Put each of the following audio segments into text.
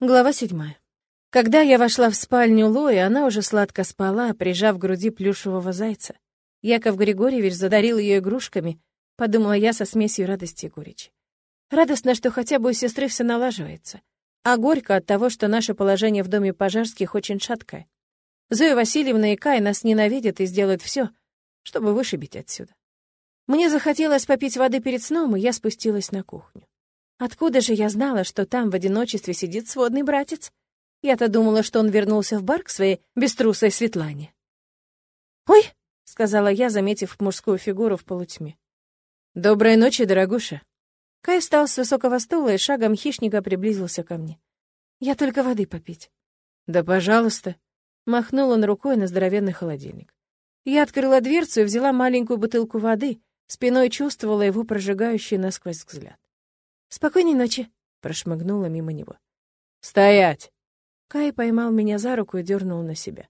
Глава седьмая. Когда я вошла в спальню Лои, она уже сладко спала, прижав к груди плюшевого зайца. Яков Григорьевич задарил ее игрушками, подумала я со смесью радости и горечи. Радостно, что хотя бы у сестры все налаживается. А горько от того, что наше положение в доме пожарских очень шаткое. Зоя Васильевна и Кай нас ненавидят и сделают все, чтобы вышибить отсюда. Мне захотелось попить воды перед сном, и я спустилась на кухню. Откуда же я знала, что там в одиночестве сидит сводный братец? Я-то думала, что он вернулся в бар к своей беструсой Светлане. «Ой!» — сказала я, заметив мужскую фигуру в полутьме. «Доброй ночи, дорогуша!» Кай встал с высокого стула и шагом хищника приблизился ко мне. «Я только воды попить». «Да, пожалуйста!» — махнул он рукой на здоровенный холодильник. Я открыла дверцу и взяла маленькую бутылку воды, спиной чувствовала его прожигающий насквозь взгляд. «Спокойной ночи», — прошмыгнула мимо него. «Стоять!» Кай поймал меня за руку и дернул на себя.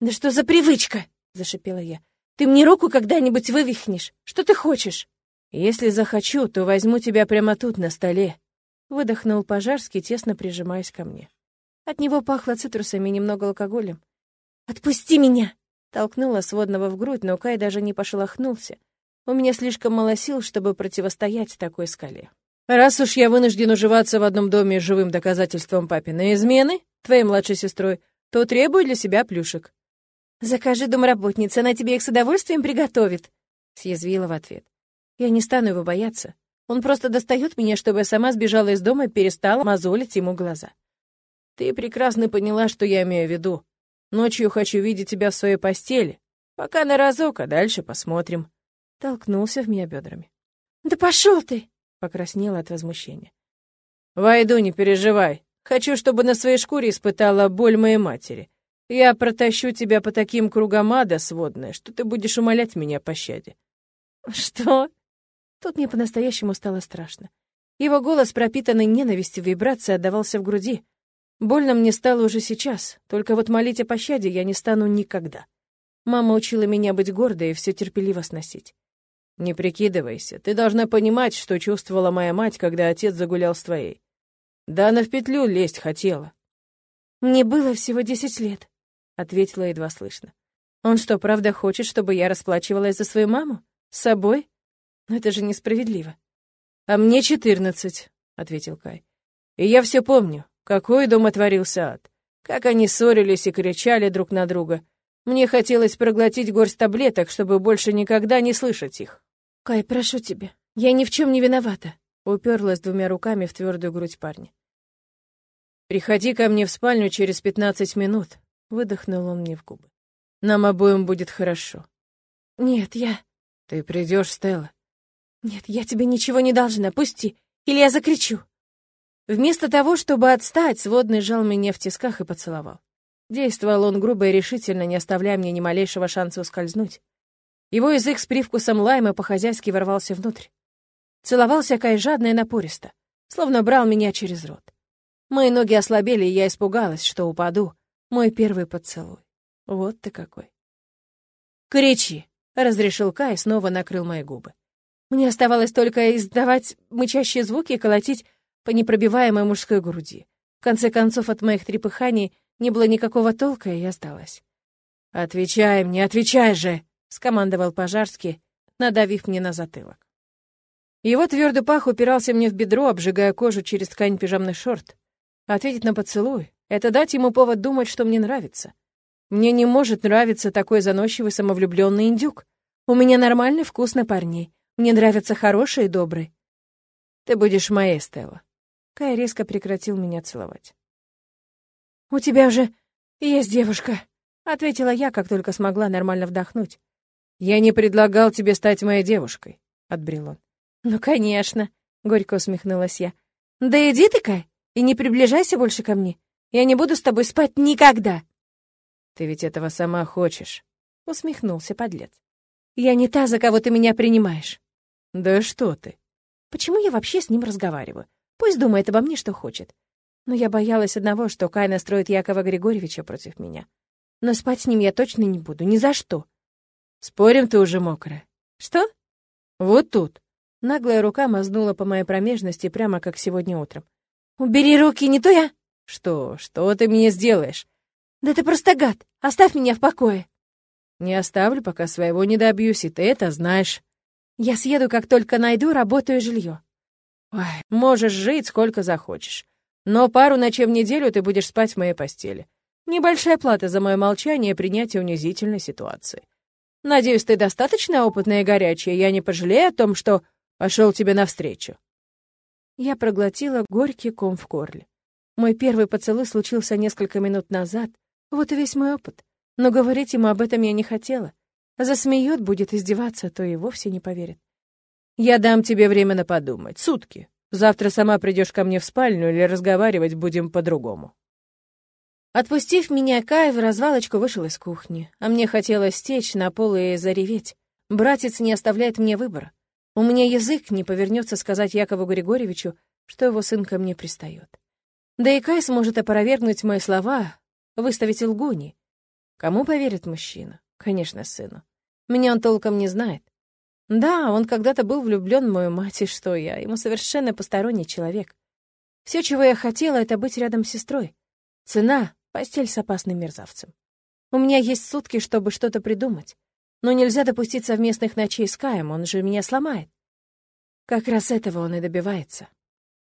«Да что за привычка?» — зашипела я. «Ты мне руку когда-нибудь вывихнешь? Что ты хочешь?» «Если захочу, то возьму тебя прямо тут, на столе», — выдохнул Пожарский, тесно прижимаясь ко мне. От него пахло цитрусами и немного алкоголем. «Отпусти меня!» — толкнула сводного в грудь, но Кай даже не пошелохнулся. У меня слишком мало сил, чтобы противостоять такой скале. Раз уж я вынужден уживаться в одном доме с живым доказательством папиной измены, твоей младшей сестрой, то требую для себя плюшек. «Закажи домработнице, она тебе их с удовольствием приготовит», — съязвила в ответ. «Я не стану его бояться. Он просто достает меня, чтобы я сама сбежала из дома и перестала мозолить ему глаза». «Ты прекрасно поняла, что я имею в виду. Ночью хочу видеть тебя в своей постели. Пока на разок, а дальше посмотрим». Толкнулся в меня бедрами. «Да пошел ты!» Покраснела от возмущения. «Войду, не переживай. Хочу, чтобы на своей шкуре испытала боль моей матери. Я протащу тебя по таким кругам ада, сводная, что ты будешь умолять меня о пощаде». «Что?» Тут мне по-настоящему стало страшно. Его голос, пропитанный ненавистью вибрацией, отдавался в груди. Больно мне стало уже сейчас, только вот молить о пощаде я не стану никогда. Мама учила меня быть гордой и все терпеливо сносить. «Не прикидывайся. Ты должна понимать, что чувствовала моя мать, когда отец загулял с твоей. Да она в петлю лезть хотела». «Мне было всего десять лет», — ответила едва слышно. «Он что, правда хочет, чтобы я расплачивалась за свою маму? С собой? Но это же несправедливо». «А мне четырнадцать», — ответил Кай. «И я все помню, какой дом отворился ад, как они ссорились и кричали друг на друга. Мне хотелось проглотить горсть таблеток, чтобы больше никогда не слышать их». «Кай, прошу тебя, я ни в чем не виновата», — уперлась двумя руками в твердую грудь парня. «Приходи ко мне в спальню через пятнадцать минут», — выдохнул он мне в губы. «Нам обоим будет хорошо». «Нет, я...» «Ты придешь, Стелла». «Нет, я тебе ничего не должна, пусти, или я закричу». Вместо того, чтобы отстать, сводный жал меня в тисках и поцеловал. Действовал он грубо и решительно, не оставляя мне ни малейшего шанса ускользнуть. Его язык с привкусом лайма по-хозяйски ворвался внутрь. Целовался Кай жадно и напористо, словно брал меня через рот. Мои ноги ослабели, и я испугалась, что упаду. Мой первый поцелуй. Вот ты какой. «Кричи!» — разрешил Кай и снова накрыл мои губы. Мне оставалось только издавать мычащие звуки и колотить по непробиваемой мужской груди. В конце концов, от моих трепыханий не было никакого толка, и я сдалась. «Отвечай мне, отвечай же!» — скомандовал Пожарский, надавив мне на затылок. Его твердый пах упирался мне в бедро, обжигая кожу через ткань пижамных шорт. Ответить на поцелуй — это дать ему повод думать, что мне нравится. Мне не может нравиться такой заносчивый самовлюбленный индюк. У меня нормальный вкус на парней. Мне нравятся хорошие и добрые. Ты будешь моей, Стелла. Кай резко прекратил меня целовать. «У тебя уже есть девушка», — ответила я, как только смогла нормально вдохнуть. «Я не предлагал тебе стать моей девушкой», — отбрил он. «Ну, конечно», — горько усмехнулась я. «Да иди ты, Кай, и не приближайся больше ко мне. Я не буду с тобой спать никогда». «Ты ведь этого сама хочешь», — усмехнулся подлец. «Я не та, за кого ты меня принимаешь». «Да что ты?» «Почему я вообще с ним разговариваю? Пусть думает обо мне, что хочет. Но я боялась одного, что Кай настроит Якова Григорьевича против меня. Но спать с ним я точно не буду, ни за что. Спорим, ты уже мокрая. Что? Вот тут. Наглая рука мазнула по моей промежности прямо как сегодня утром. Убери руки, не то я. Что, что ты мне сделаешь? Да ты просто гад! Оставь меня в покое! Не оставлю, пока своего не добьюсь, и ты это знаешь. Я съеду, как только найду работу и жилье. Ой, можешь жить сколько захочешь. Но пару ночей в неделю ты будешь спать в моей постели. Небольшая плата за мое молчание и принятие унизительной ситуации. Надеюсь, ты достаточно опытная и горячая, я не пожалею о том, что пошел тебе навстречу. Я проглотила горький ком в горле. Мой первый поцелуй случился несколько минут назад, вот и весь мой опыт. Но говорить ему об этом я не хотела. Засмеет, будет издеваться, то и вовсе не поверит. Я дам тебе время на подумать. Сутки. Завтра сама придешь ко мне в спальню или разговаривать будем по-другому. Отпустив меня, Кай в развалочку вышел из кухни, а мне хотелось стечь на пол и зареветь. Братец не оставляет мне выбора. У меня язык не повернется сказать Якову Григорьевичу, что его сын ко мне пристает. Да и Кай сможет опровергнуть мои слова, выставить лгуни. Кому поверит мужчина? Конечно, сыну. Меня он толком не знает. Да, он когда-то был влюблен в мою мать, и что я? Ему совершенно посторонний человек. Все, чего я хотела, это быть рядом с сестрой. Цена — постель с опасным мерзавцем. У меня есть сутки, чтобы что-то придумать. Но нельзя допустить совместных ночей с Каем, он же меня сломает. Как раз этого он и добивается.